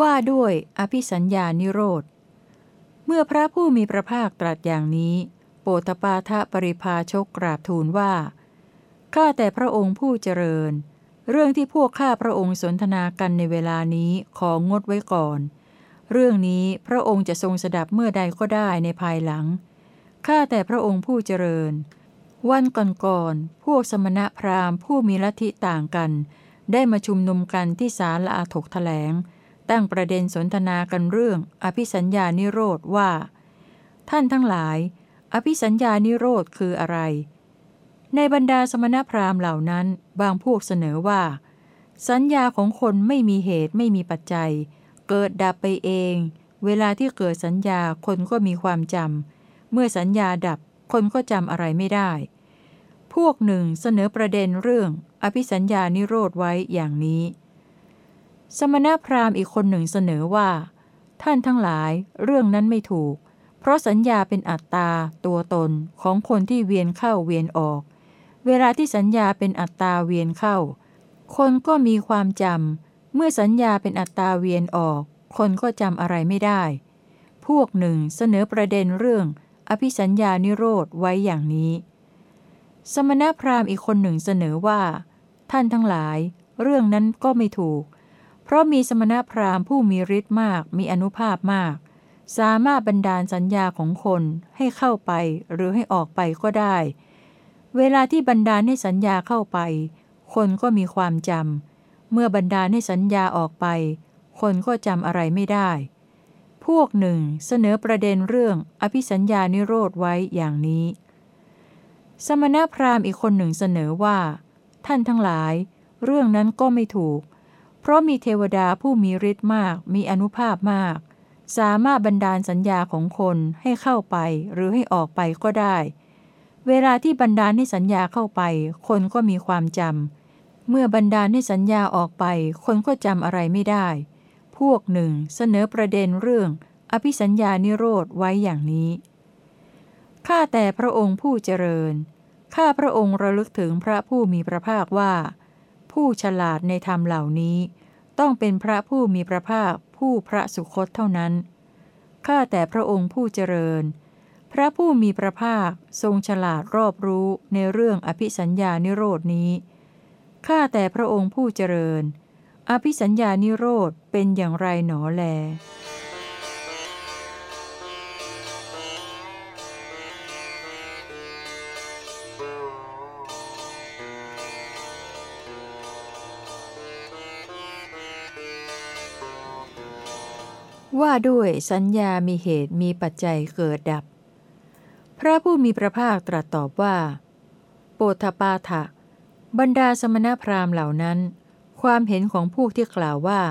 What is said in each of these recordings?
ว่าด้วยอภิสัญญานิโรธ เมื่อพระผู้มีพระภาคตรัสอย่างนี้ โปตปาทะปริภาชกกราบทูลว่า ข้าแต่พระองค์ผู้เจริญ เรื่องที่พวกข้าพระองค์สนทนากันในเวลานี้ของงดไว้ก่อน เรื่องนี้พระองค์จะทรงสดับเมื่อใดก็ได้ในภายหลัง ข้าแต่พระองค์ผู้เจริญ วันก่อนๆ พวกสมณะพราหมณ์ผู้มีลัทธิต่างกัน ได้มาชุมนุมกันที่ศาลาถกแถลง ตั้งประเด็นสนทนากันเรื่อง อภิสัญญานิโรธว่า ท่านทั้งหลาย อภิสัญญานิโรธคืออะไร ในบรรดาสมณพราหมณ์เหล่านั้น บางพวกเสนอว่า สัญญาของคนไม่มีเหตุไม่มีปัจจัย เกิดดับไปเอง เวลาที่เกิดสัญญาคนก็มีความจำเมื่อสัญญาดับคนก็จำอะไรไม่ได้ พวกหนึ่งเสนอประเด็นเรื่อง อภิสัญญานิโรธไว้อย่างนี้ สมณพราหมณ์อีกคนหนึ่งเสนอว่า ท่านทั้งหลายเรื่องนั้นไม่ถูก เพราะสัญญาเป็นอัตตา ตัวตนของคนที่เวียนเข้าเวียนออก เวลาที่สัญญาเป็นอัตตาเวียนเข้า คนก็มีความจำเมื่อสัญญาเป็นอัตตาเวียนออก คนก็จำอะไรไม่ได้ พวกหนึ่งเสนอประเด็นเรื่อง อภิสัญญานิโรธไว้อย่างนี้ สมณพราหมณ์อีกคนหนึ่งเสนอว่า ท่านทั้งหลาย เรื่องนั้นก็ไม่ถูกเราะมีสมณพราหมณ์ผู้มีฤทธิ์มากมีอนุภาพมาก สามารถบันดาลสัญญาของคนให้เข้าไปหรือให้ออกไปก็ได้ เวลาที่บันดาลให้สัญญาเข้าไป คนก็มีความจำ เมื่อบันดาลให้สัญญาออกไป คนก็จำอะไรไม่ได้ พวกหนึ่งเสนอประเด็นเรื่องอภิสัญญานิโรธไว้อย่างนี้ สมณพราหมณ์อีกคนหนึ่งเสนอว่า ท่านทั้งหลาย เรื่องนั้นก็ไม่ถูก เพราะมีเทวดาผู้มีฤทธิ์มากมีอนุภาพมาก สามารถบันดาลสัญญาของคนให้เข้าไปหรือให้ออกไปก็ได้ เวลาที่บันดาลให้สัญญาเข้าไป คนก็มีความจำเมื่อบันดาลให้สัญญาออกไป คนก็จำอะไรไม่ได้ พวกหนึ่งเสนอประเด็นเรื่อง อภิสัญญานิโรธไว้อย่างนี้ข้าแต่พระองค์ผู้เจริญข้าพระองค์ระลึกถึงพระผู้มีพระภาคว่า ผู้ฉลาดในธรรมเหล่านี้ ต้องเป็นพระผู้มีพระภาคผู้พระสุคตเท่านั้น ข้าแต่พระองค์ผู้เจริญ พระผู้มีพระภาคทรงฉลาดรอบรู้ในเรื่องอภิสัญญานิโรดนี้ ข้าแต่พระองค์ผู้เจริญ อภิสัญญานิโรธเป็นอย่างไรหนอแล ว่าด้วยสัญญามีเหตุมีปัจจัยเกิดดับ พระผู้มีพระภาคตรัสตอบว่า โปธปาถะ บรรดาสมณพราหมณ์เหล่านั้น ความเห็นของพวกที่กล่าวว่า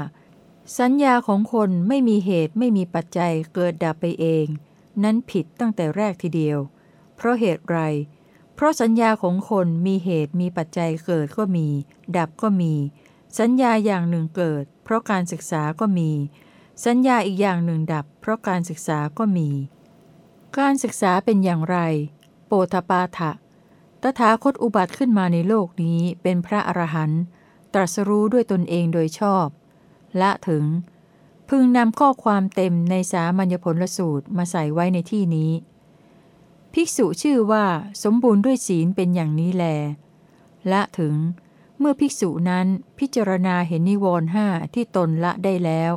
สัญญาของคนไม่มีเหตุไม่มีปัจจัยเกิดดับไปเอง นั้นผิดตั้งแต่แรกทีเดียว เพราะเหตุไร เพราะสัญญาของคนมีเหตุมีปัจจัยเกิดก็มี ดับก็มี สัญญาอย่างหนึ่งเกิด เพราะการศึกษาก็มี สัญญาอีกอย่างหนึ่งดับ เพราะการศึกษาก็มี การศึกษาเป็นอย่างไร โปธปาถะตถาคตอุบัติขึ้นมาในโลกนี้เป็นพระอรหันต์ตรัสรู้ด้วยตนเองโดยชอบ ละถึง พึงนำข้อความเต็มในสามัญญผลสูตรมาใส่ไว้ในที่นี้ ภิกษุชื่อว่าสมบูรณ์ด้วยศีลเป็นอย่างนี้แล ละถึง เมื่อภิกษุนั้นพิจารณาเห็นนิวรณ์ห้าที่ตนละได้แล้ว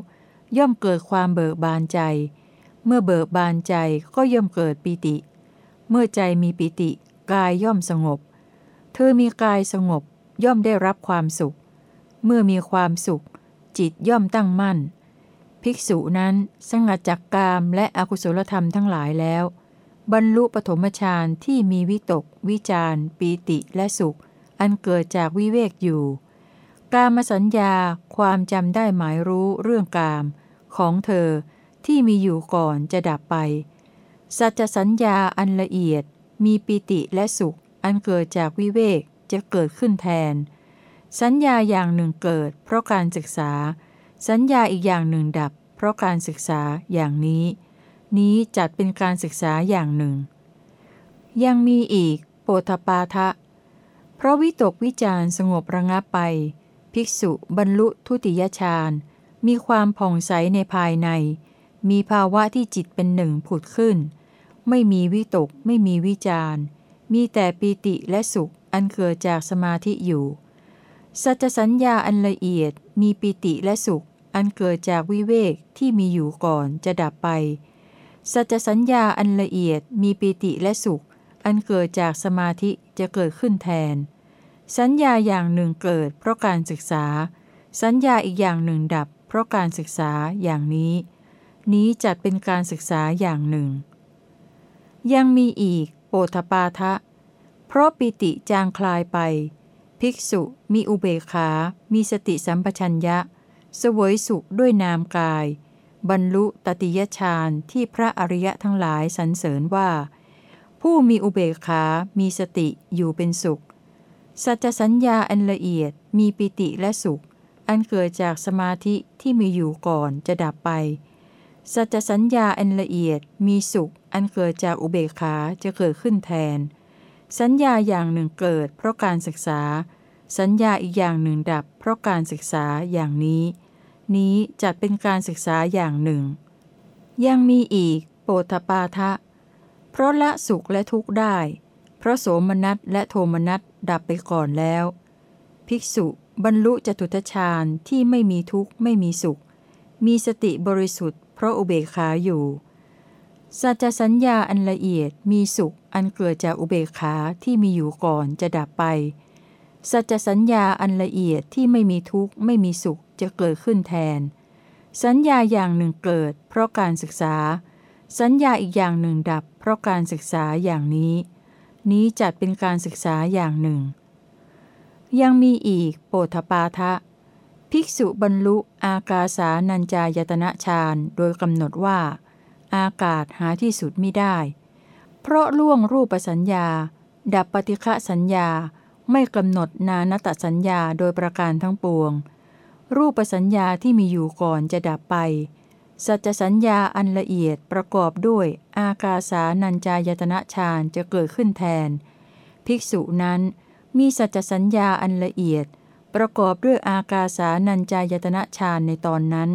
ย่อมเกิดความเบิกบานใจ เมื่อเบิกบานใจก็ย่อมเกิดปิติ เมื่อใจมีปิติ กายย่อมสงบ เธอมีกายสงบย่อมได้รับความสุข เมื่อมีความสุข จิตย่อมตั้งมั่น ภิกษุนั้นสงัดจากกามและอกุศลธรรมทั้งหลายแล้ว บรรลุปฐมฌานที่มีวิตก วิจารปีติและสุข อันเกิดจากวิเวกอยู่ กามสัญญาความจำได้หมายรู้เรื่องกาม ของเธอที่มีอยู่ก่อนจะดับไป สัจสัญญาอันละเอียด มีปิติและสุข อันเกิดจากวิเวกจะเกิดขึ้นแทน สัญญาอย่างหนึ่งเกิด เพราะการศึกษา สัญญาอีกอย่างหนึ่งดับ เพราะการศึกษาอย่างนี้ นี้จัดเป็นการศึกษาอย่างหนึ่ง ยังมีอีก โปธปาทะ เพราะวิตกวิจารสงบระงับไป ภิกษุบรรลุทุติยฌาน มีความผ่องใสในภายใน มีภาวะที่จิตเป็นหนึ่งผุดขึ้น ไม่มีวิตก ไม่มีวิจารมีแต่ปีติและสุขอันเกิดจากสมาธิอยู่ สัจสัญญาอันละเอียด มีปีติและสุข อันเกิดจากวิเวกที่มีอยู่ก่อนจะดับไป สัจสัญญาอันละเอียด มีปีติและสุข อันเกิดจากสมาธิจะเกิดขึ้นแทน สัญญาอย่างหนึ่งเกิดเพราะการศึกษา สัญญาอีกอย่างหนึ่งดับ ราะการศึกษาอย่างนี้ นี้จัดเป็นการศึกษาอย่างหนึ่ง ยังมีอีกโปธปาทะ เพราะปิติจางคลายไป ภิกษุมีอุเบกขา มีสติสัมปชัญญะ เสวยสุขด้วยนามกาย บรรลุตติยฌานที่พระอริยะทั้งหลายสรรเสริญว่า ผู้มีอุเบกขา มีสติอยู่เป็นสุขสัจสัญญาอันละเอียดมีปิติและสุข อันเกิดจากสมาธิที่มีอยู่ก่อนจะดับไป สัจสัญญาอันละเอียดมีสุข อันเกิดจากอุเบกขาจะเกิดขึ้นแทน สัญญาอย่างหนึ่งเกิด เพราะการศึกษา สัญญาอีกอย่างหนึ่งดับ เพราะการศึกษาอย่างนี้ นี้จัดเป็นการศึกษาอย่างหนึ่ง ยังมีอีก โปธปาทะ เพราะละสุขและทุกข์ได้ เพราะโสมนัสและโทมนัสดับไปก่อนแล้ว ภิกษุ บรรลุจตุตฌานที่ไม่มีทุกข์ไม่มีสุข มีสติบริสุทธิ์เพราะอุเบกขาอยู่ สัจสัญญาอันละเอียดมีสุขอันเกิดจากอุเบกขาที่มีอยู่ก่อนจะดับไป สัจสัญญาอันละเอียดที่ไม่มีทุกข์ไม่มีสุขจะเกิดขึ้นแทน สัญญาอย่างหนึ่งเกิด เพราะการศึกษา สัญญาอีกอย่างหนึ่งดับ เพราะการศึกษาอย่างนี้ นี้จัดเป็นการศึกษาอย่างหนึ่ง ยังมีอีกโปธปาทะ ภิกษุบรรลุอากาสานัญจายตนะฌานโดยกำหนดว่า อากาศหาที่สุดไม่ได้ เพราะล่วงรูปสัญญา ดับปฏิฆะสัญญาไม่กำหนดนานตสัญญาโดยประการทั้งปวง รูปสัญญาที่มีอยู่ก่อนจะดับไป สัจสัญญาอันละเอียดประกอบด้วยอากาสานัญจายตนะฌานจะเกิดขึ้นแทน ภิกษุนั้น มีสัจสัญญาอันละเอียด ประกอบด้วยอากาสานัญจายตนะฌานในตอนนั้น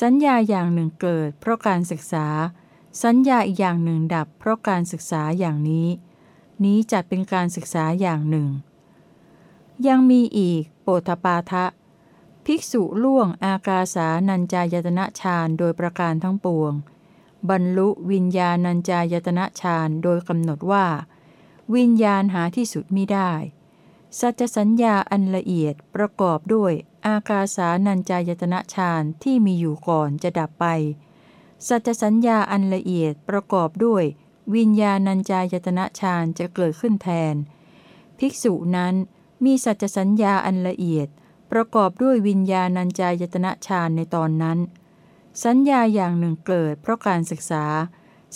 สัญญาอย่างหนึ่งเกิด เพราะการศึกษา สัญญาอีกอย่างหนึ่งดับ เพราะการศึกษาอย่างนี้ นี้จัดเป็นการศึกษาอย่างหนึ่ง ยังมีอีก โปธปาทะ ภิกษุล่วงอากาสานัญจายตนะฌานโดยประการทั้งปวง บรรลุวิญญาณัญจายตนะฌานโดยกำหนดว่า วิญญาณหาที่สุดมิได้ สัจสัญญาอันละเอียดประกอบด้วยอากาสานัญจายตนะฌานที่มีอยู่ก่อนจะดับไป สัจสัญญาอันละเอียดประกอบด้วย วิญญาณัญจายตนะฌานจะเกิดขึ้นแทน ภิกษุนั้นมีสัจสัญญาอันละเอียด ประกอบด้วยวิญญาณัญจายตนะฌานในตอนนั้น สัญญาอย่างหนึ่งเกิดเพราะการศึกษา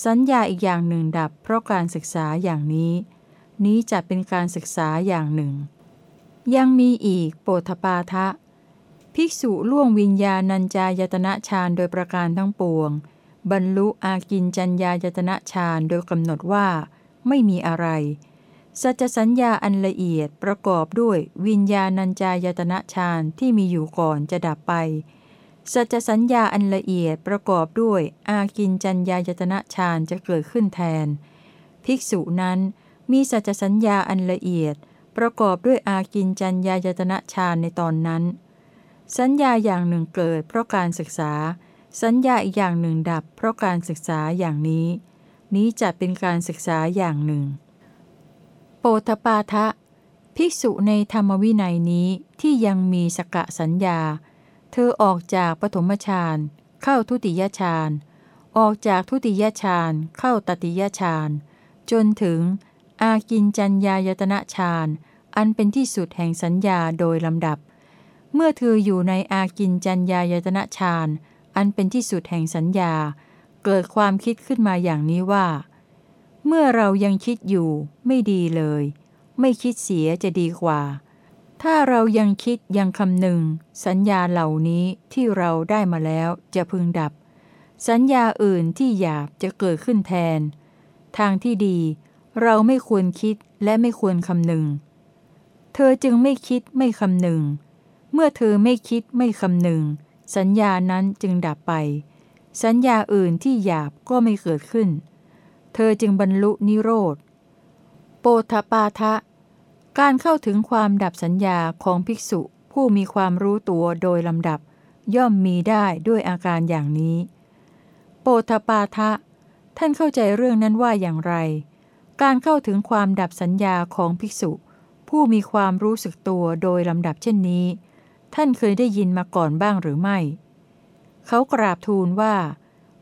สัญญาอีกอย่างหนึ่งดับเพราะการศึกษาอย่างนี้ นี้จะเป็นการศึกษาอย่างหนึ่ง ยังมีอีกโปธปาทะ ภิกษุล่วงวิญญาณัญจายตนะฌานโดยประการทั้งปวง บรรลุอากินจัญญายตนะฌานโดยกำหนดว่า ไม่มีอะไร สัจสัญญาอันละเอียดประกอบด้วยวิญญาณัญจายตนะฌานที่มีอยู่ก่อนจะดับไปสัจสัญญาอันละเอียดประกอบด้วยอากินจัญญายตนะฌานจะเกิดขึ้นแทน ภิกษุนั้น มีสัจสัญญาอันละเอียด ประกอบด้วยอากินจัญญายตนะฌานในตอนนั้น สัญญาอย่างหนึ่งเกิด เพราะการศึกษา สัญญาอีกอย่างหนึ่งดับ เพราะการศึกษาอย่างนี้ นี้จัดเป็นการศึกษาอย่างหนึ่ง โปธปาทะ ภิกษุในธรรมวินัยนี้ที่ยังมีสกะสัญญา เธอออกจากปฐมฌานเข้าทุติยฌานออกจากทุติยฌานเข้าตติยฌานจนถึง อากินจัญญายตนะฌานอันเป็นที่สุดแห่งสัญญาโดยลำดับ เมื่อเธออยู่ในอากินจัญญายตนะฌานอันเป็นที่สุดแห่งสัญญา เกิดความคิดขึ้นมาอย่างนี้ว่า เมื่อเรายังคิดอยู่ไม่ดีเลย ไม่คิดเสียจะดีกว่า ถ้าเรายังคิดยังคำหนึ่ง สัญญาเหล่านี้ที่เราได้มาแล้วจะพึงดับ สัญญาอื่นที่หยาบจะเกิดขึ้นแทน ทางที่ดี เราไม่ควรคิดและไม่ควรคำหนึ่งเธอจึงไม่คิดไม่คำหนึ่งเมื่อเธอไม่คิดไม่คำหนึ่งสัญญานั้นจึงดับไป สัญญาอื่นที่หยาบก็ไม่เกิดขึ้น เธอจึงบรรลุนิโรธ โปธปาทะ การเข้าถึงความดับสัญญาของภิกษุผู้มีความรู้ตัวโดยลำดับ ย่อมมีได้ด้วยอาการอย่างนี้ โปธปาทะ ท่านเข้าใจเรื่องนั้นว่าอย่างไร การเข้าถึงความดับสัญญาของภิกษุ ผู้มีความรู้สึกตัวโดยลำดับเช่นนี้ ท่านเคยได้ยินมาก่อนบ้างหรือไม่ เขากราบทูลว่า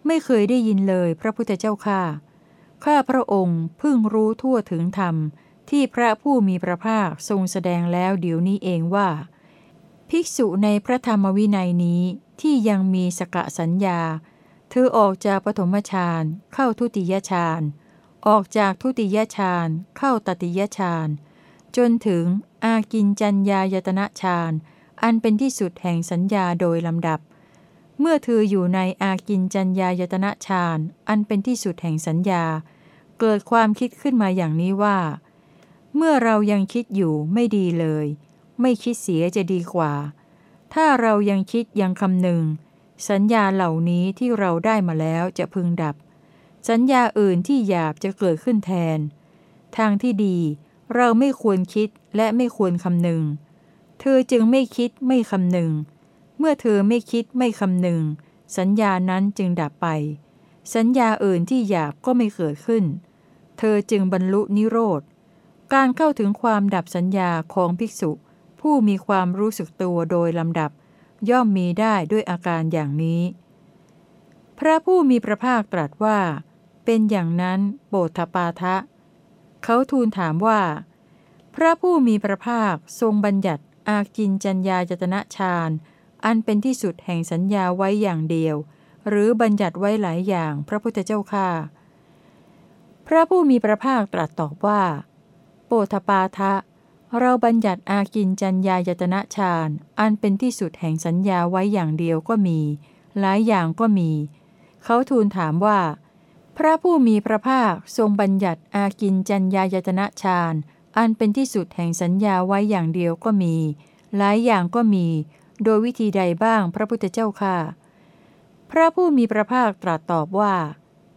ไม่เคยได้ยินเลยพระพุทธเจ้าข้าข้าพระองค์เพิ่งรู้ทั่วถึงธรรม ที่พระผู้มีพระภาคทรงแสดงแล้วเดี๋ยวนี้เองว่า ภิกษุในพระธรรมวินัยนี้ที่ยังมีสกะสัญญา เธอออกจากปฐมฌานเข้าทุติยฌาน ออกจากทุติยฌานเข้าตติยฌานจนถึงอากินจัญญายตนะฌานอันเป็นที่สุดแห่งสัญญาโดยลำดับ เมื่อเธออยู่ในอากินจัญญายตนะฌานอันเป็นที่สุดแห่งสัญญา เกิดความคิดขึ้นมาอย่างนี้ว่า เมื่อเรายังคิดอยู่ไม่ดีเลย ไม่คิดเสียจะดีกว่า ถ้าเรายังคิดยังคำหนึ่งสัญญาเหล่านี้ที่เราได้มาแล้วจะพึงดับ สัญญาอื่นที่หยาบจะเกิดขึ้นแทน ทางที่ดี เราไม่ควรคิดและไม่ควรคำหนึ่งเธอจึงไม่คิดไม่คำหนึ่งเมื่อเธอไม่คิดไม่คำหนึ่งสัญญานั้นจึงดับไป สัญญาอื่นที่หยาบก็ไม่เกิดขึ้น เธอจึงบรรลุนิโรธ การเข้าถึงความดับสัญญาของภิกษุ ผู้มีความรู้สึกตัวโดยลำดับ ย่อมมีได้ด้วยอาการอย่างนี้ พระผู้มีพระภาคตรัสว่า เป็นอย่างนั้นโปธปาทะ เขาทูลถามว่า พระผู้มีพระภาคทรงบัญญัติอากินจัญญาจตนะฌานอันเป็นที่สุดแห่งสัญญาไว้อย่างเดียว หรือบัญญัติไว้หลายอย่างพระพุทธเจ้าค่าพระผู้มีพระภาคตรัสตอบว่า โปธปาทะ เราบัญญัติอากินจัญญายตนะฌานอันเป็นที่สุดแห่งสัญญาไว้อย่างเดียวก็มี หลายอย่างก็มี เขาทูลถามว่า พระผู้มีพระภาคทรงบัญญัติอากินจัญญายตนะฌานอันเป็นที่สุดแห่งสัญญาไว้อย่างเดียวก็มี หลายอย่างก็มี โดยวิธีใดบ้างพระพุทธเจ้าค่ะ พระผู้มีพระภาคตรัสตอบว่า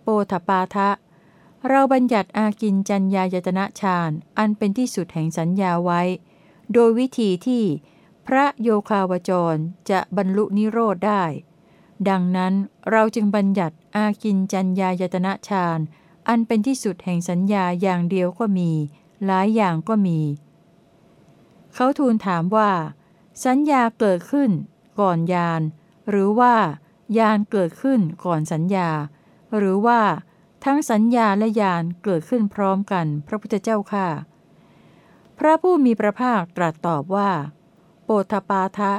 โปธปาทะ เราบัญญัติอากินจัญญายตนะฌานอันเป็นที่สุดแห่งสัญญาไว้ โดยวิธีที่ พระโยคาวจรจะบรรลุนิโรธได้ ดังนั้นเราจึงบัญญัติอากินจัญญายตนะฌานอันเป็นที่สุดแห่งสัญญาอย่างเดียวก็มี หลายอย่างก็มี เขาทูลถามว่า สัญญาเกิดขึ้น ก่อนยาน หรือว่ายานเกิดขึ้นก่อนสัญญา หรือว่า ทั้งสัญญาและญาณเกิดขึ้นพร้อมกัน พระพุทธเจ้าค่ะ พระผู้มีพระภาคตรัสตอบว่า โปธปาทะ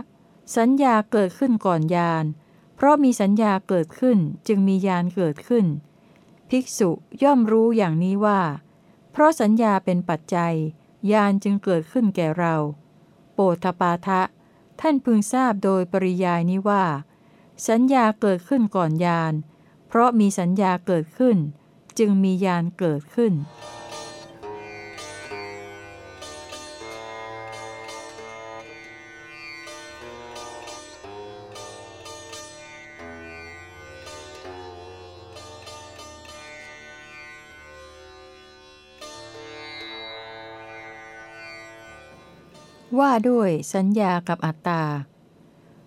สัญญาเกิดขึ้นก่อนญาณ ราะมีสัญญาเกิดขึ้นจึงมีญาณเกิดขึ้น ภิกษุย่อมรู้อย่างนี้ว่า เพราะสัญญาเป็นปัจจัย ญาณจึงเกิดขึ้นแก่เรา โปธปาทะ ท่านพึงทราบโดยปริยายนี้ว่า สัญญาเกิดขึ้นก่อนญาณเพราะมีสัญญาเกิดขึ้น จึงมีญาณเกิดขึ้น ว่าด้วยสัญญากับอัตตา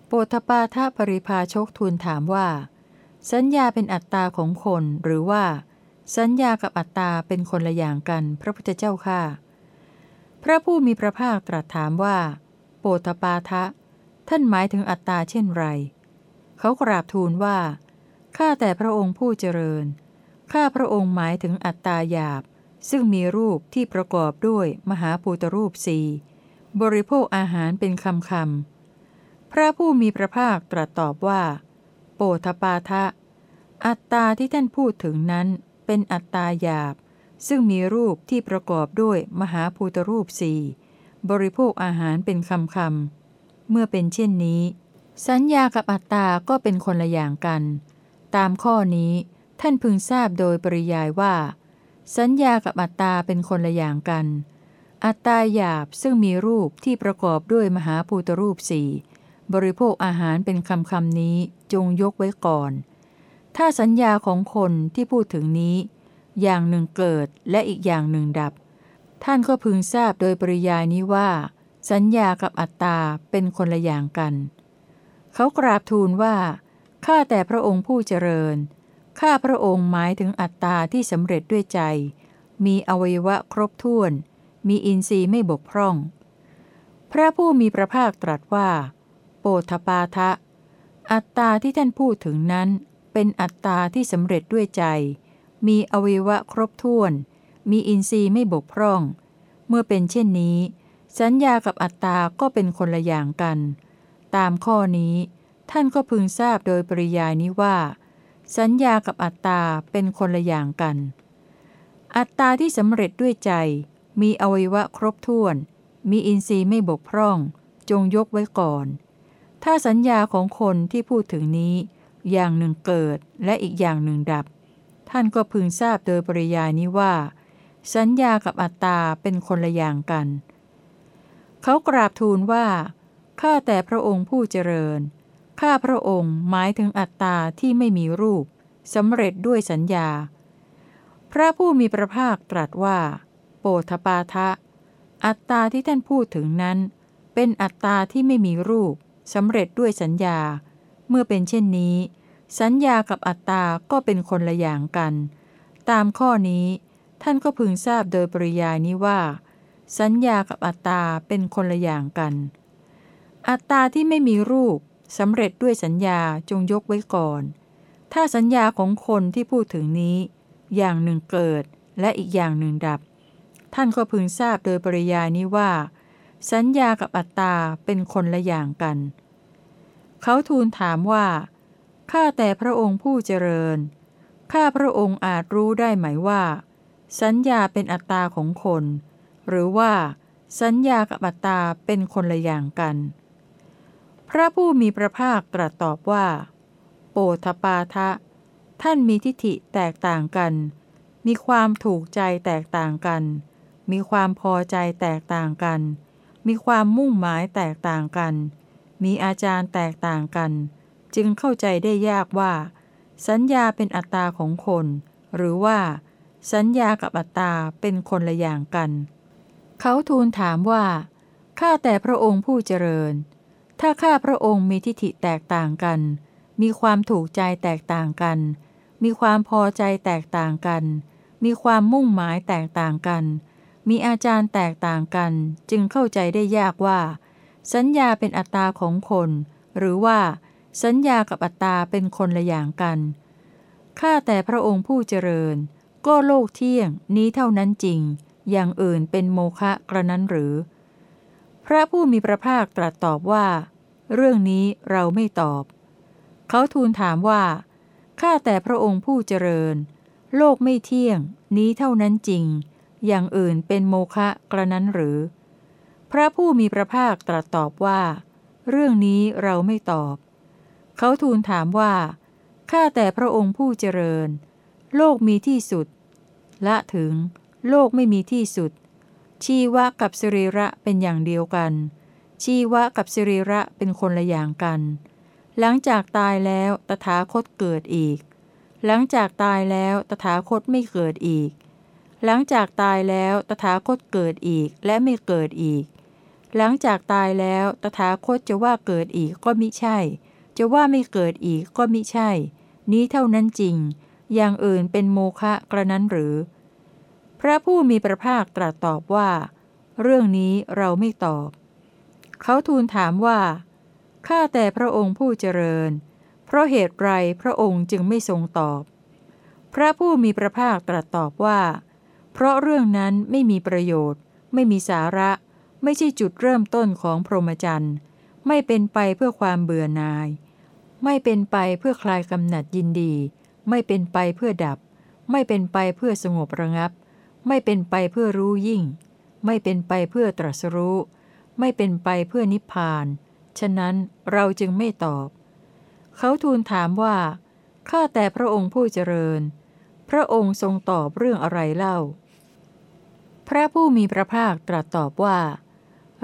โปธปาทปริภาชกทูลถามว่า สัญญาเป็นอัตตาของคนหรือว่า สัญญากับอัตตาเป็นคนละอย่างกัน พระพุทธเจ้าค่ะ พระผู้มีพระภาคตรัสถามว่า โปธปาทะ ท่านหมายถึงอัตตาเช่นไร เขากราบทูลว่า ข้าแต่พระองค์ผู้เจริญ ข้าพระองค์หมายถึงอัตตาหยาบ ซึ่งมีรูปที่ประกอบด้วยมหาภูตรูปสี่ บริโภคอาหารเป็นคำคำพระผู้มีพระภาคตรัสตอบว่า โปธปาทะ อัตตาที่ท่านพูดถึงนั้นเป็นอัตตาหยาบ ซึ่งมีรูปที่ประกอบด้วยมหาภูตรูปสี่บริโภคอาหารเป็นคำคำเมื่อเป็นเช่นนี้ สัญญากับอัตตาก็เป็นคนละอย่างกัน ตามข้อนี้ท่านพึงทราบโดยปริยายว่า สัญญากับอัตตาเป็นคนละอย่างกัน อัตตาหยาบซึ่งมีรูปที่ประกอบด้วยมหาภูตรูปสี่บริโภคอาหารเป็นคำคำนี้จงยกไว้ก่อน ถ้าสัญญาของคนที่พูดถึงนี้ อย่างหนึ่งเกิดและอีกอย่างหนึ่งดับ ท่านก็พึงทราบโดยปริยายนี้ว่า สัญญากับอัตตาเป็นคนละอย่างกัน เขากราบทูลว่าข้าแต่พระองค์ผู้เจริญข้าพระองค์หมายถึงอัตตาที่สำเร็จด้วยใจ มีอวัยวะครบถ้วน มีอินทรีย์ไม่บกพร่อง พระผู้มีพระภาคตรัสว่า โปธปาทะ อัตตาที่ท่านพูดถึงนั้น เป็นอัตตาที่สำเร็จด้วยใจ มีอวัยวะครบถ้วน มีอินทรีย์ไม่บกพร่อง เมื่อเป็นเช่นนี้ สัญญากับอัตตาก็เป็นคนละอย่างกัน ตามข้อนี้ ท่านก็พึงทราบโดยปริยายนี้ว่า สัญญากับอัตตาเป็นคนละอย่างกันอัตตาที่สำเร็จด้วยใจ มีอวัยวะครบถ้วน มีอินทรีย์ไม่บกพร่อง จงยกไว้ก่อน ถ้าสัญญาของคนที่พูดถึงนี้ อย่างหนึ่งเกิดและอีกอย่างหนึ่งดับ ท่านก็พึงทราบโดยปริยายนี้ว่า สัญญากับอัตตาเป็นคนละอย่างกัน เขากราบทูลว่า ข้าแต่พระองค์ผู้เจริญ ข้าพระองค์หมายถึงอัตตาที่ไม่มีรูปสำเร็จด้วยสัญญา พระผู้มีพระภาคตรัสว่า ธปาทะ อัตตาที่ท่านพูดถึงนั้น เป็นอัตตาที่ไม่มีรูปสำเร็จด้วยสัญญา เมื่อเป็นเช่นนี้ สัญญากับอัตตาก็เป็นคนละอย่างกัน ตามข้อนี้ท่านก็พึงทราบโดยปริยายนี้ว่า สัญญากับอัตตาเป็นคนละอย่างกัน อัตตาที่ไม่มีรูปสำเร็จด้วยสัญญาจงยกไว้ก่อน ถ้าสัญญาของคนที่พูดถึงนี้ อย่างหนึ่งเกิดและอีกอย่างหนึ่งดับ ท่านก็พึงทราบโดยปริยายนี้ว่า สัญญากับอัตตาเป็นคนละอย่างกัน เขาทูลถามว่า ข้าแต่พระองค์ผู้เจริญ ข้าพระองค์อาจรู้ได้ไหมว่า สัญญาเป็นอัตตาของคน หรือว่า สัญญากับอัตตาเป็นคนละอย่างกัน พระผู้มีพระภาคตรัสตอบว่า โปธปาทะ ท่านมีทิฏฐิแตกต่างกัน มีความถูกใจแตกต่างกัน มีความพอใจแตกต่างกัน มีความมุ่งหมายแตกต่างกัน มีอาจารย์แตกต่างกัน จึงเข้าใจได้ยากว่า สัญญาเป็นอัตตาของคน หรือว่า สัญญากับอัตตาเป็นคนละอย่างกัน เขาทูลถามว่า ข้าแต่พระองค์ผู้เจริญ ถ้าข้าพระองค์มีทิฏฐิแตกต่างกัน มีความถูกใจแตกต่างกัน มีความพอใจแตกต่างกัน มีความมุ่งหมายแตกต่างกัน มีอาจารย์แตกต่างกันจึงเข้าใจได้ยากว่า สัญญาเป็นอัตตาของคน หรือว่า สัญญากับอัตตาเป็นคนละอย่างกันข้าแต่พระองค์ผู้เจริญ ก็โลกเที่ยงนี้เท่านั้นจริง อย่างอื่นเป็นโมฆะกระนั้นหรือ พระผู้มีพระภาคตรัสตอบว่า เรื่องนี้เราไม่ตอบ เขาทูลถามว่าข้าแต่พระองค์ผู้เจริญ โลกไม่เที่ยง นี้เท่านั้นจริง อย่างอื่นเป็นโมฆะกระนั้นหรือ พระผู้มีพระภาคตรัสตอบว่า เรื่องนี้เราไม่ตอบ เขาทูลถามว่า ข้าแต่พระองค์ผู้เจริญ โลกมีที่สุด ละถึง โลกไม่มีที่สุด ชีวะกับสิริระเป็นอย่างเดียวกัน ชีวะกับสิริระเป็นคนละอย่างกัน หลังจากตายแล้วตถาคตเกิดอีก หลังจากตายแล้วตถาคตไม่เกิดอีก หลังจากตายแล้วตถาคตเกิดอีกและไม่เกิดอีก หลังจากตายแล้วตถาคตจะว่าเกิดอีกก็มิใช่ จะว่าไม่เกิดอีกก็มิใช่ นี้เท่านั้นจริง อย่างอื่นเป็นโมฆะกระนั้นหรือ พระผู้มีพระภาคตรัสตอบว่า เรื่องนี้เราไม่ตอบ เขาทูลถามว่าข้าแต่พระองค์ผู้เจริญ เพราะเหตุไรพระองค์จึงไม่ทรงตอบ พระผู้มีพระภาคตรัสตอบว่า เพราะเรื่องนั้นไม่มีประโยชน์ ไม่มีสาระ ไม่ใช่จุดเริ่มต้นของพรหมจรรย์ ไม่เป็นไปเพื่อความเบื่อหน่าย ไม่เป็นไปเพื่อคลายกำหนัดยินดี ไม่เป็นไปเพื่อดับ ไม่เป็นไปเพื่อสงบระงับ ไม่เป็นไปเพื่อรู้ยิ่ง ไม่เป็นไปเพื่อตรัสรู้ ไม่เป็นไปเพื่อนิพพาน ฉะนั้นเราจึงไม่ตอบ เขาทูลถามว่าข้าแต่พระองค์ผู้เจริญ พระองค์ทรงตอบเรื่องอะไรเล่า พระผู้มีพระภาคตรัสตอบว่า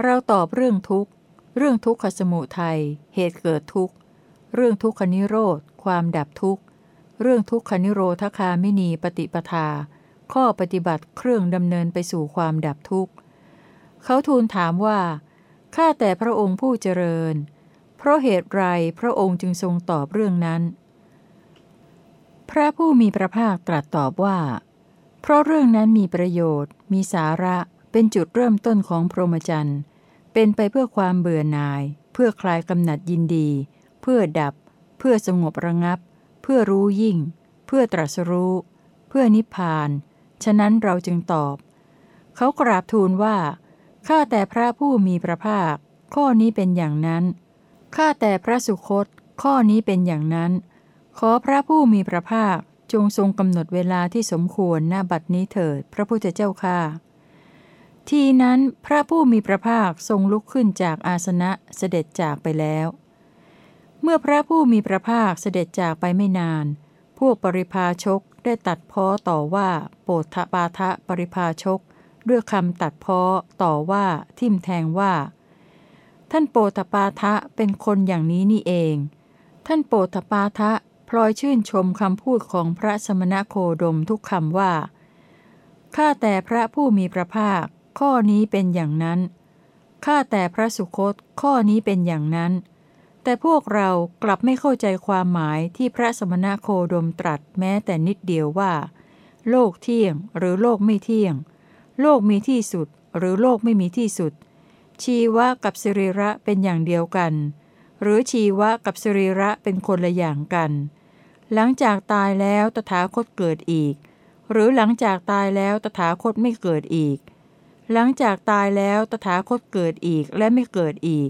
เราตอบเรื่องทุกข์ เรื่องทุกขสมุทัยเหตุเกิดทุกข์ เรื่องทุกขนิโรธ ความดับทุกข์ เรื่องทุกขนิโรธคามินีปฏิปทา ข้อปฏิบัติเครื่องดำเนินไปสู่ความดับทุกข์ เขาทูลถามว่า ข้าแต่พระองค์ผู้เจริญ เพราะเหตุไรพระองค์จึงทรงตอบเรื่องนั้น พระผู้มีพระภาคตรัสตอบว่า เพราะเรื่องนั้นมีประโยชน์ มีสาระ เป็นจุดเริ่มต้นของพรหมจรรย์ เป็นไปเพื่อความเบื่อหน่าย เพื่อคลายกำหนัดยินดี เพื่อดับ เพื่อสงบระงับ เพื่อรู้ยิ่ง เพื่อตรัสรู้ เพื่อนิพพาน ฉะนั้นเราจึงตอบ เขากราบทูลว่า ข้าแต่พระผู้มีพระภาค ข้อนี้เป็นอย่างนั้น ข้าแต่พระสุคต ข้อนี้เป็นอย่างนั้น ขอพระผู้มีพระภาค จงทรงกำหนดเวลาที่สมควรหน้าบัดนี้เถิด พระพุทธเจ้าข้าทีนั้นพระผู้มีพระภาคทรงลุกขึ้นจากอาสนะเสด็จจากไปแล้ว เมื่อพระผู้มีพระภาคเสด็จจากไปไม่นาน พวกปริพาชกได้ตัดพ้อต่อว่าโปรทปาทะปริพาชก ด้วยคำตัดพ้อต่อว่าทิมแทงว่า ท่านโปรทปาทะเป็นคนอย่างนี้นี่เอง ท่านโปรทปาทะ ลอยชื่นชมคำพูดของพระสมณโคดมทุกคำว่า ข้าแต่พระผู้มีพระภาค ข้อนี้เป็นอย่างนั้น ข้าแต่พระสุคต ข้อนี้เป็นอย่างนั้น แต่พวกเรากลับไม่เข้าใจความหมายที่พระสมณโคดมตรัสแม้แต่นิดเดียวว่า โลกเที่ยงหรือโลกไม่เที่ยง โลกมีที่สุดหรือโลกไม่มีที่สุด ชีวะกับสิริระเป็นอย่างเดียวกัน หรือชีวะกับสิริระเป็นคนละอย่างกัน หลังจากตายแล้วตถาคตเกิดอีก หรือหลังจากตายแล้วตถาคตไม่เกิดอีก หลังจากตายแล้วตถาคตเกิดอีกและไม่เกิดอีก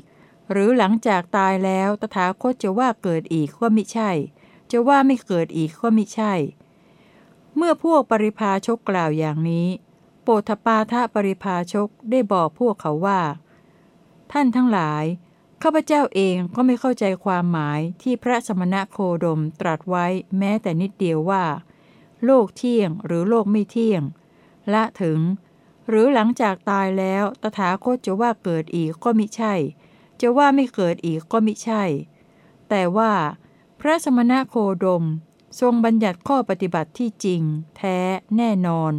หรือหลังจากตายแล้วตถาคตจะว่าเกิดอีกก็ไม่ใช่ จะว่าไม่เกิดอีกก็ไม่ใช่ เมื่อพวกปริพาชกกล่าวอย่างนี้ โปธปาทะปริพาชกได้บอกพวกเขาว่า ท่านทั้งหลาย ข้าพเจ้าเองก็ไม่เข้าใจความหมายที่พระสมณะโคดมตรัสไว้แม้แต่นิดเดียวว่า โลกเที่ยงหรือโลกไม่เที่ยง ละถึง หรือหลังจากตายแล้วตถาคตจะว่าเกิดอีกก็มิใช่ จะว่าไม่เกิดอีกก็มิใช่ แต่ว่า พระสมณะโคดมทรงบัญญัติข้อปฏิบัติที่จริง แท้ แน่นอน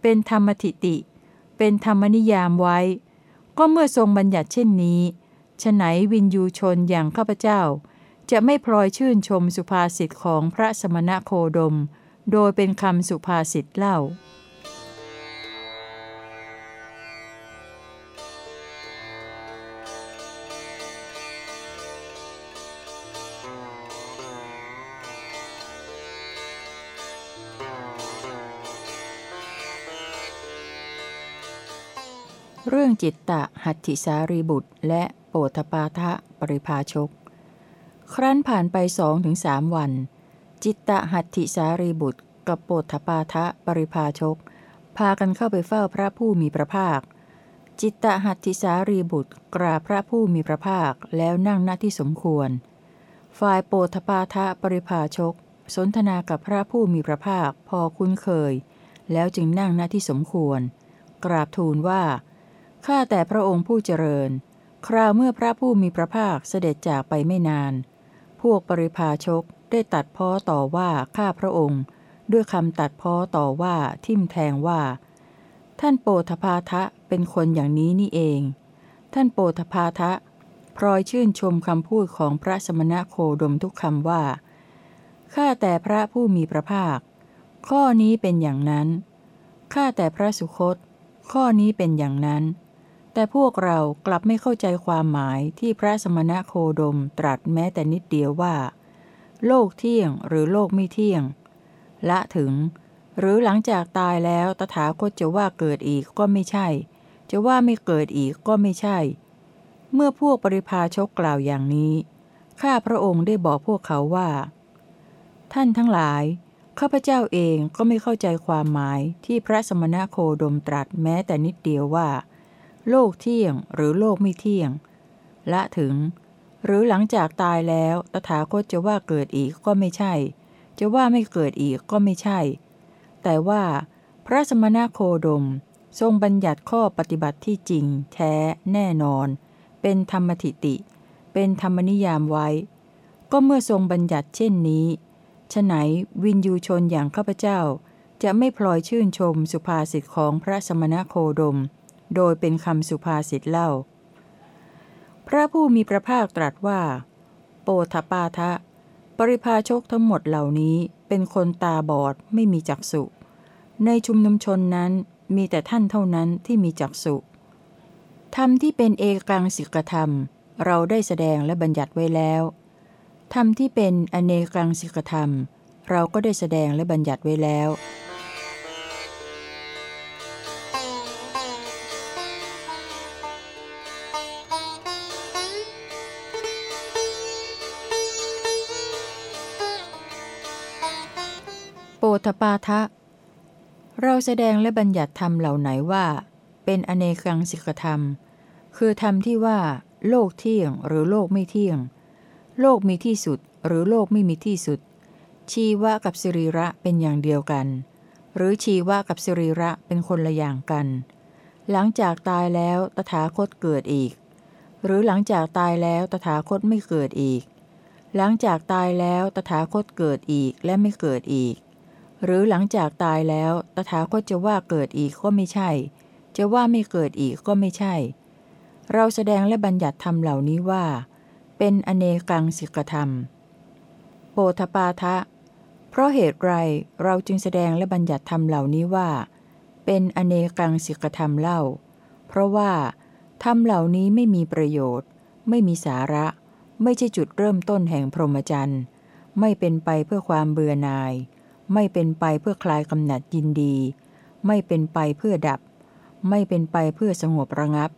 เป็นธรรมทิติ เป็นธรรมนิยามไว้ ก็เมื่อทรงบัญญัติเช่นนี้ ฉไหนวินยูชนอย่างข้าพเจ้า จะไม่พลอยชื่นชมสุภาษิตของพระสมณะโคดม โดยเป็นคำสุภาษิตเล่า จิตตะหัตถิสารีบุตร และโปธปาทะปริภาชก ครั้นผ่านไปสองถึงสามวัน จิตตะหัตถิสารีบุตร กับโปธปาทะปริภาชก พากันเข้าไปเฝ้าพระผู้มีพระภาค จิตตะหัตถิสารีบุตรกราบพระผู้มีพระภาคแล้วนั่งหน้าที่สมควร ฝ่ายโปธปาทะปริภาชก สนทนากับพระผู้มีพระภาคพอคุ้นเคย แล้วจึงนั่งหน้าที่สมควร กราบทูลว่า ข้าแต่พระองค์ผู้เจริญ คราวเมื่อพระผู้มีพระภาคเสด็จจากไปไม่นาน พวกปริพาชกได้ตัดพ้อต่อว่าข้าพระองค์ ด้วยคำตัดพ้อต่อว่าทิมแทงว่า ท่านโปธพาทะเป็นคนอย่างนี้นี่เอง ท่านโปธพาทะพลอยชื่นชมคำพูดของพระสมณะโคดมทุกคำว่า ข้าแต่พระผู้มีพระภาค ข้อนี้เป็นอย่างนั้น ข้าแต่พระสุคต ข้อนี้เป็นอย่างนั้น แต่พวกเรากลับไม่เข้าใจความหมายที่พระสมณะโคดมตรัสแม้แต่นิดเดียวว่า โลกเที่ยงหรือโลกไม่เที่ยง ละถึง หรือหลังจากตายแล้วตถาคตจะว่าเกิดอีกก็ไม่ใช่ จะว่าไม่เกิดอีกก็ไม่ใช่ เมื่อพวกปริพาชกกล่าวอย่างนี้ ข้าพระองค์ได้บอกพวกเขาว่า ท่านทั้งหลาย ข้าพเจ้าเองก็ไม่เข้าใจความหมายที่พระสมณะโคดมตรัสแม้แต่นิดเดียวว่า โลกเที่ยงหรือโลกไม่เที่ยง ละถึง หรือหลังจากตายแล้วตถาคตจะว่าเกิดอีกก็ไม่ใช่ จะว่าไม่เกิดอีกก็ไม่ใช่ แต่ว่า พระสมณโคดม ทรงบัญญัติข้อปฏิบัติที่จริง แท้ แน่นอนเเป็นธรรมทิติ เป็นธรรมนิยามไว้ ก็เมื่อทรงบัญญัติเช่นนี้ฉไหนวินยูชนอย่างข้าพเจ้า จะไม่พลอยชื่นชมสุภาษิตของพระสมณโคดม โดยเป็นคำสุภาษิตเล่า พระผู้มีพระภาคตรัสว่า โปธปาทะ ปริพาชกทั้งหมดเหล่านี้เป็นคนตาบอดไม่มีจักษุ ในชุมนุมชนนั้นมีแต่ท่านเท่านั้นที่มีจักษุธรรมที่เป็นเอกังสิกธรรม เราได้แสดงและบัญญัติไว้แล้วธรรมที่เป็นอเนกังสิกธรรม เราก็ได้แสดงและบัญญัติไว้แล้ว โปธปาทะ เราแสดงและบัญญัติธรรมเหล่าไหนว่า เป็นอเนกังสิกธรรม คือธรรมที่ว่า โลกเที่ยงหรือโลกไม่เที่ยง โลกมีที่สุดหรือโลกไม่มีที่สุด ชีวะกับสิริระเป็นอย่างเดียวกัน หรือชีวะกับสิริระเป็นคนละอย่างกัน หลังจากตายแล้วตถาคตเกิดอีก หรือหลังจากตายแล้วตถาคตไม่เกิดอีกหลังจากตายแล้วตถาคตเกิดอีกและไม่เกิดอีก หรือหลังจากตายแล้ว ตถาคตจะว่าเกิดอีกก็ไม่ใช่ จะว่าไม่เกิดอีกก็ไม่ใช่ เราแสดงและบัญญัติธรรมเหล่านี้ว่า เป็นอเนกังสิกธรรม โปธปาทะ เพราะเหตุไรเราจึงแสดงและบัญญัติธรรมเหล่านี้ว่า เป็นอเนกังสิกธรรมเล่า เพราะว่าธรรมเหล่านี้ไม่มีประโยชน์ ไม่มีสาระ ไม่ใช่จุดเริ่มต้นแห่งพรหมจรรย์ ไม่เป็นไปเพื่อความเบื่อหน่าย ไม่เป็นไปเพื่อคลายกำหนัดยินดี ไม่เป็นไปเพื่อดับ ไม่เป็นไปเพื่อสงบระงับ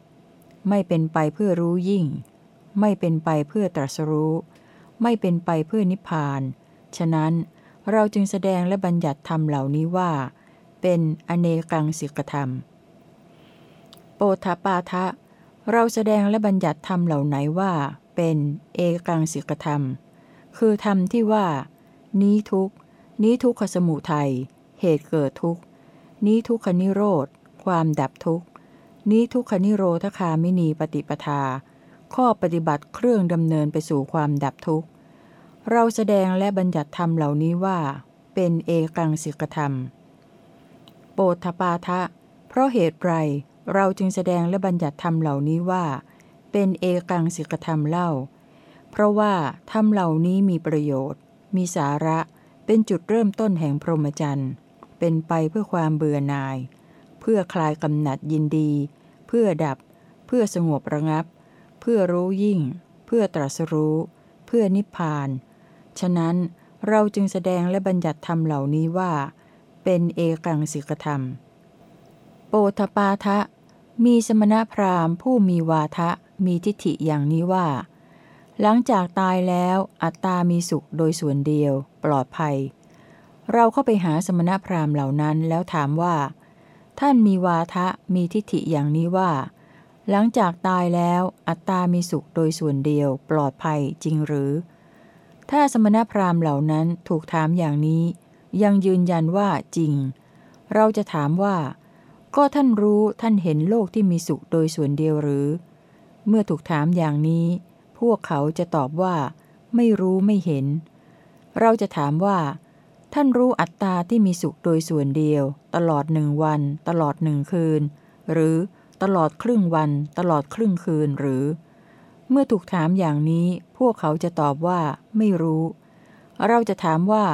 ไม่เป็นไปเพื่อรู้ยิ่ง ไม่เป็นไปเพื่อตรัสรู้ ไม่เป็นไปเพื่อนิพพาน ฉะนั้นเราจึงแสดงและบัญญัติธรรมเหล่านี้ว่า เป็นอเนกังสิกธรรม โปธปาทะ เราแสดงและบัญญัติธรรมเหล่าไหนว่า เป็นเอกังสิกธรรม คือธรรมที่ว่า นี้ทุก นี้ทุกขสมุทัย เหตุเกิดทุกนี้ทุกขนิโรธ ความดับทุกนี้ทุกขนิโรธคามินีปฏิปทา ข้อปฏิบัติเครื่องดำเนินไปสู่ความดับทุกข์ เราแสดงและบัญญัติธรรมเหล่านี้ว่า เป็นเอกังสิกธรรม โปธปาทะ เพราะเหตุไรเราจึงแสดงและบัญญัติธรรมเหล่านี้ว่า เป็นเอกังสิกธรรมเล่า เพราะว่าธรรมเหล่านี้มีประโยชน์ มีสาระ เป็นจุดเริ่มต้นแห่งพรหมจรรย์ เป็นไปเพื่อความเบื่อหน่าย เพื่อคลายกำหนัดยินดี เพื่อดับ เพื่อสงบระงับ เพื่อรู้ยิ่ง เพื่อตรัสรู้ เพื่อนิพพาน ฉะนั้นเราจึงแสดงและบัญญัติธรรมเหล่านี้ว่า เป็นเอกังสิกธรรม โปธปาทะ มีสมณพราหมณ์ผู้มีวาทะ มีทิฏฐิอย่างนี้ว่า หลังจากตายแล้วอัตตามีสุขโดยส่วนเดียว ปลอดภัย เราเข้าไปหาสมณพราหมณ์เหล่านั้นแล้วถามว่า ท่านมีวาทะมีทิฏฐิอย่างนี้ว่า หลังจากตายแล้วอัตตามีสุขโดยส่วนเดียว ปลอดภัยจริงหรือ ถ้าสมณพราหมณ์เหล่านั้นถูกถามอย่างนี้ ยังยืนยันว่าจริง เราจะถามว่า ก็ท่านรู้ท่านเห็นโลกที่มีสุขโดยส่วนเดียวหรือ เมื่อถูกถามอย่างนี้ พวกเขาจะตอบว่า ไม่รู้ไม่เห็น เราจะถามว่า ท่านรู้อัตตาที่มีสุขโดยส่วนเดียว ตลอดหนึ่งวัน ตลอดหนึ่งคืน หรือตลอดครึ่งวัน ตลอดครึ่งคืนหรือ เมื่อถูกถามอย่างนี้พวกเขาจะตอบว่า ไม่รู้ เราจะถามว่า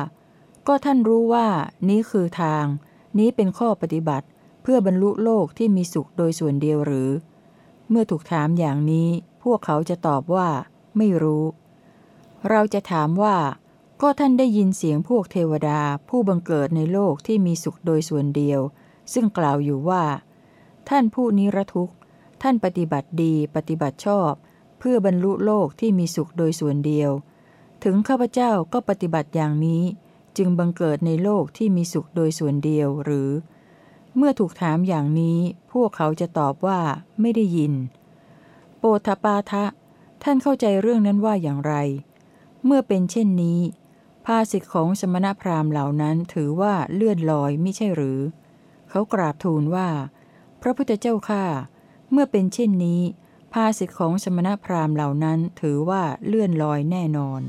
ก็ท่านรู้ว่า นี้คือทาง นี้เป็นข้อปฏิบัติ เพื่อบรรลุโลกที่มีสุขโดยส่วนเดียวหรือ เมื่อถูกถามอย่างนี้ พวกเขาจะตอบว่า ไม่รู้ เราจะถามว่า ก็ท่านได้ยินเสียงพวกเทวดาผู้บังเกิดในโลกที่มีสุขโดยส่วนเดียว ซึ่งกล่าวอยู่ว่า ท่านผู้นิรทุกข์ ท่านปฏิบัติดีปฏิบัติชอบ เพื่อบรรลุโลกที่มีสุขโดยส่วนเดียว ถึงข้าพเจ้าก็ปฏิบัติอย่างนี้จึงบังเกิดในโลกที่มีสุขโดยส่วนเดียวหรือ เมื่อถูกถามอย่างนี้ พวกเขาจะตอบว่าไม่ได้ยิน โปธปาทะ ท่านเข้าใจเรื่องนั้นว่าอย่างไร เมื่อเป็นเช่นนี้ ภาสิทธิของสมณพราหมณ์เหล่านั้นถือว่าเลื่อนลอยไม่ใช่หรือ เขากราบทูลว่า พระพุทธเจ้าข้าเมื่อเป็นเช่นนี้ ภาสิทธิของสมณพราหมณ์เหล่านั้นถือว่าเลื่อนลอยแน่นอน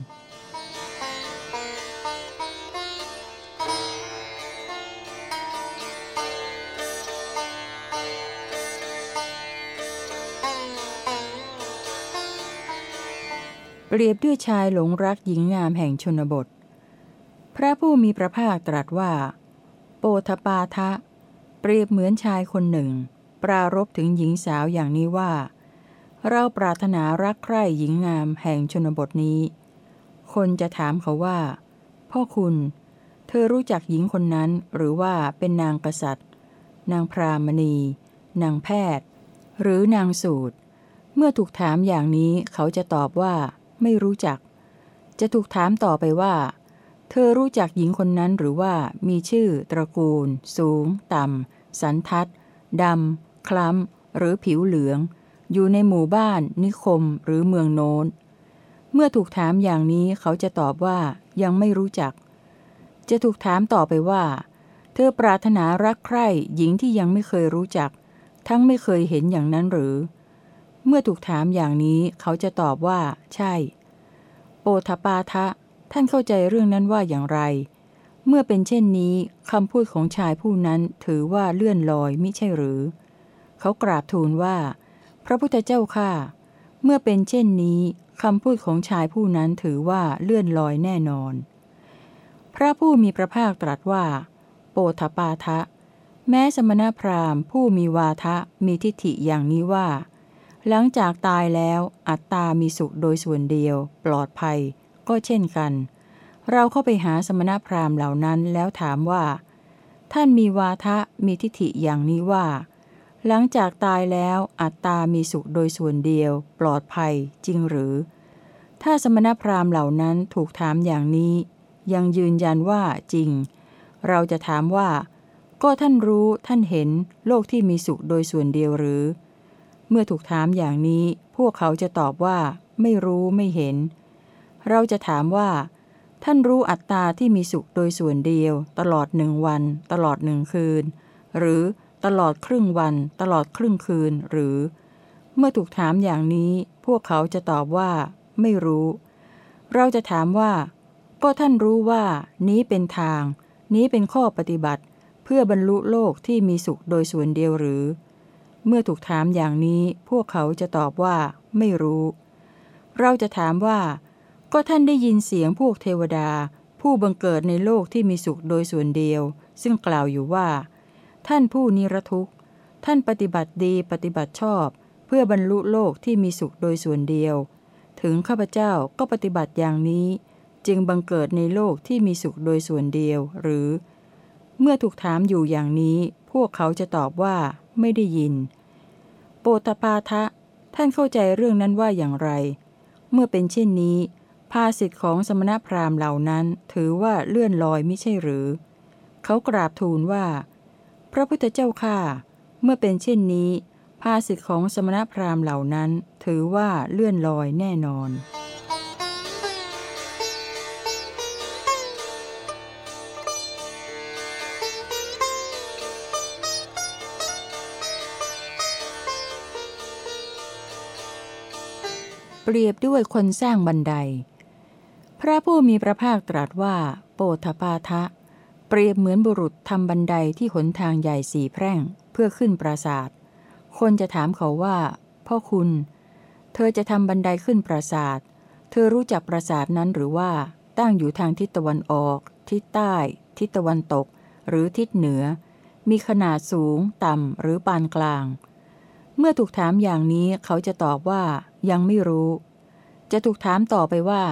เรียบด้วยชายหลงรักหญิงงามแห่งชนบท พระผู้มีพระภาคตรัสว่า โปธปาทะ เปรียบเหมือนชายคนหนึ่ง ปรารบถึงหญิงสาวอย่างนี้ว่า เราปรารถนารักใคร่หญิงงามแห่งชนบทนี้ คนจะถามเขาว่า พ่อคุณ เธอรู้จักหญิงคนนั้นหรือว่าเป็นนางกษัตริย์ นางพรามณี นางแพทย์ หรือนางสูตร เมื่อถูกถามอย่างนี้เขาจะตอบว่า ไม่รู้จัก จะถูกถามต่อไปว่า เธอรู้จักหญิงคนนั้นหรือว่ามีชื่อ ตระกูล สูง ต่ำ สันทัดดำ คล้ำ หรือผิวเหลือง อยู่ในหมู่บ้าน นิคม หรือเมืองโน้น เมื่อถูกถามอย่างนี้เขาจะตอบว่ายังไม่รู้จัก จะถูกถามต่อไปว่า เธอปรารถนารักใคร่หญิงที่ยังไม่เคยรู้จัก ทั้งไม่เคยเห็นอย่างนั้นหรือเเมื่อถูกถามอย่างนี้เขาจะตอบว่า ใช่ โอทปาทะ ท่านเข้าใจเรื่องนั้นว่าอย่างไร เมื่อเป็นเช่นนี้คำพูดของชายผู้นั้นถือว่าเลื่อนลอยมิใช่หรือ เขากราบทูลว่า พระพุทธเจ้าข้าเมื่อเป็นเช่นนี้คำพูดของชายผู้นั้นถือว่าเลื่อนลอยแน่นอน พระผู้มีพระภาคตรัสว่า โปธปาทะ แม้สมณพราหมณ์ผู้มีวาทะมีทิฏฐิอย่างนี้ว่า หลังจากตายแล้วอัตตามีสุขโดยส่วนเดียว ปลอดภัย ก็เช่นกัน เราเข้าไปหาสมณพราหมณ์เหล่านั้นแล้วถามว่า ท่านมีวาทะมีทิฏฐิอย่างนี้ว่า หลังจากตายแล้วอัตตามีสุขโดยส่วนเดียว ปลอดภัยจริงหรือ ถ้าสมณพราหมณ์เหล่านั้นถูกถามอย่างนี้ ยังยืนยันว่าจริง เราจะถามว่า ก็ท่านรู้ท่านเห็นโลกที่มีสุขโดยส่วนเดียวหรือ เมื่อถูกถามอย่างนี้พวกเขาจะตอบว่า ไม่รู้ไม่เห็น เราจะถามว่า ท่านรู้อัตตาที่มีสุขโดยส่วนเดียว ตลอดหนึ่งวัน ตลอดหนึ่งคืน หรือตลอดครึ่งวัน ตลอดครึ่งคืนหรือ เมื่อถูกถามอย่างนี้ พวกเขาจะตอบว่า ไม่รู้ เราจะถามว่า ก็ท่านรู้ว่า นี้เป็นทาง นี้เป็นข้อปฏิบัติ เพื่อบรรลุโลกที่มีสุขโดยส่วนเดียวหรือ เมื่อถูกถามอย่างนี้พวกเขาจะตอบว่าไม่รู้ เราจะถามว่า ก็ท่านได้ยินเสียงพวกเทวดา ผู้บังเกิดในโลกที่มีสุขโดยส่วนเดียว ซึ่งกล่าวอยู่ว่า ท่านผู้นิรทุกข์ ท่านปฏิบัติดีปฏิบัติชอบ เพื่อบรรลุโลกที่มีสุขโดยส่วนเดียว ถึงข้าพเจ้าก็ปฏิบัติอย่างนี้ จึงบังเกิดในโลกที่มีสุขโดยส่วนเดียว หรือ เมื่อถูกถามอยู่อย่างนี้ พวกเขาจะตอบว่า ไม่ได้ยิน โปตปาทะ ท่านเข้าใจเรื่องนั้นว่าอย่างไร เมื่อเป็นเช่นนี้ ภาสิทธิ์ของสมณพราหมณ์เหล่านั้นถือว่าเลื่อนลอยไม่ใช่หรือ เขากราบทูลว่า พระพุทธเจ้าข้าเมื่อเป็นเช่นนี้ ภาสิทธิ์ของสมณพราหมณ์เหล่านั้น ถือว่าเลื่อนลอยแน่นอน เปรียบด้วยคนสร้างบันได พระผู้มีพระภาคตรัสว่า โปธปาทะ เปรียบเหมือนบุรุษทำบันไดที่หนทางใหญ่สีแพร่งเพื่อขึ้นปราสาท คนจะถามเขาว่า พ่อคุณ เธอจะทำบันไดขึ้นปราสาท เธอรู้จักปราสาทนั้นหรือว่าตั้งอยู่ทางทิศตะวันออก ทิศใต้ ทิศตะวันตก หรือทิศเหนือ มีขนาดสูง ต่ำ หรือปานกลาง เมื่อถูกถามอย่างนี้เขาจะตอบว่ายังไม่รู้ จะถูกถามต่อไปว่า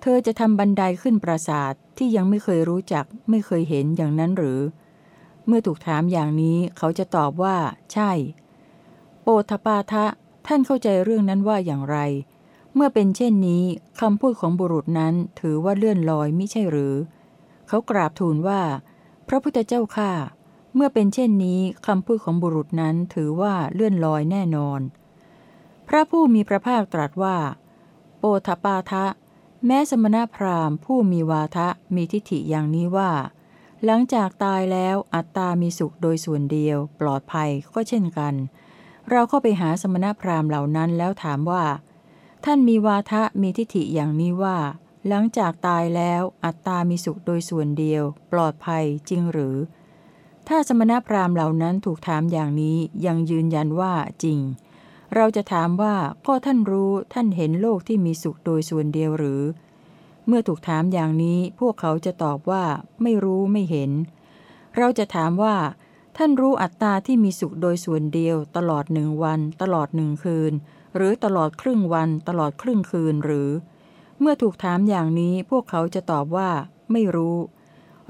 เธอจะทำบันไดขึ้นปราสาทที่ยังไม่เคยรู้จัก ไม่เคยเห็นอย่างนั้นหรือ เมื่อถูกถามอย่างนี้เขาจะตอบว่า ใช่ โปธปาทะท่านเข้าใจเรื่องนั้นว่าอย่างไร เมื่อเป็นเช่นนี้คำพูดของบุรุษนั้นถือว่าเลื่อนลอยไม่ใช่หรือ เขากราบทูลว่า พระพุทธเจ้าข้า เมื่อเป็นเช่นนี้คำพูดของบุรุษนั้นถือว่าเลื่อนลอยแน่นอน พระผู้มีพระภาคตรัสว่า โปธปาทะ แม้สมณพราหมณ์ผู้มีวาทะมีทิฏฐิอย่างนี้ว่า หลังจากตายแล้วอัตตามีสุขโดยส่วนเดียว ปลอดภัยก็เช่นกัน เราเข้าไปหาสมณพราหมณ์เหล่านั้นแล้วถามว่า ท่านมีวาทะมีทิฏฐิอย่างนี้ว่า หลังจากตายแล้วอัตตามีสุขโดยส่วนเดียว ปลอดภัยจริงหรือ ถ้าสมณพราหมณ์เหล่านั้นถูกถามอย่างนี้ยังยืนยันว่าจริง เราจะถามว่าก็ท่านรู้ท่านเห็นโลกที่มีสุขโดยส่วนเดียวหรือ เมื่อถูกถามอย่างนี้พวกเขาจะตอบว่าไม่รู้ไม่เห็น เราจะถามว่า ท่านรู้อัตตาที่มีสุขโดยส่วนเดียว ตลอดหนึ่งวัน ตลอดหนึ่งคืน หรือตลอดครึ่งวัน ตลอดครึ่งคืนหรือ เมื่อถูกถามอย่างนี้พวกเขาจะตอบว่า ไม่รู้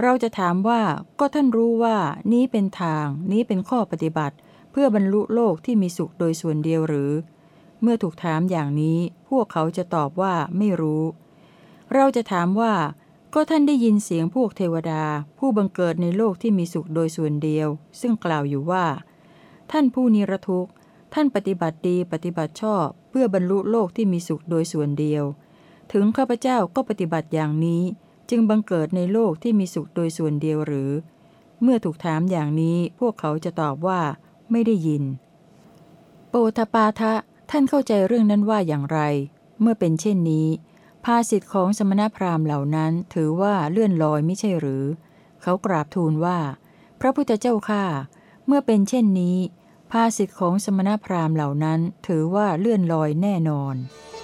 เราจะถามว่าก็ท่านรู้ว่านี้เป็นทาง นี้เป็นข้อปฏิบัติ เพื่อบรรลุโลกที่มีสุขโดยส่วนเดียวหรือ เมื่อถูกถามอย่างนี้พวกเขาจะตอบว่าไม่รู้ เราจะถามว่า ก็ท่านได้ยินเสียงพวกเทวดา ผู้บังเกิดในโลกที่มีสุขโดยส่วนเดียว ซึ่งกล่าวอยู่ว่า ท่านผู้นิรทุกข์ ท่านปฏิบัติดีปฏิบัติชอบ เพื่อบรรลุโลกที่มีสุขโดยส่วนเดียว ถึงข้าพเจ้าก็ปฏิบัติอย่างนี้ จึงบังเกิดในโลกที่มีสุขโดยส่วนเดียวหรือ เมื่อถูกถามอย่างนี้พวกเขาจะตอบว่า ไม่ได้ยิน โปทปาทะท่านเข้าใจเรื่องนั้นว่าอย่างไร เมื่อเป็นเช่นนี้ภาสิทธิ์ของสมณพราหมณ์เหล่านั้นถือว่าเลื่อนลอยไม่ใช่หรือ เขากราบทูลว่า พระพุทธเจ้าข้าเมื่อเป็นเช่นนี้ภาสิทธิ์ของสมณพราหมณ์เหล่านั้นถือว่าเลื่อนลอยแน่นอน「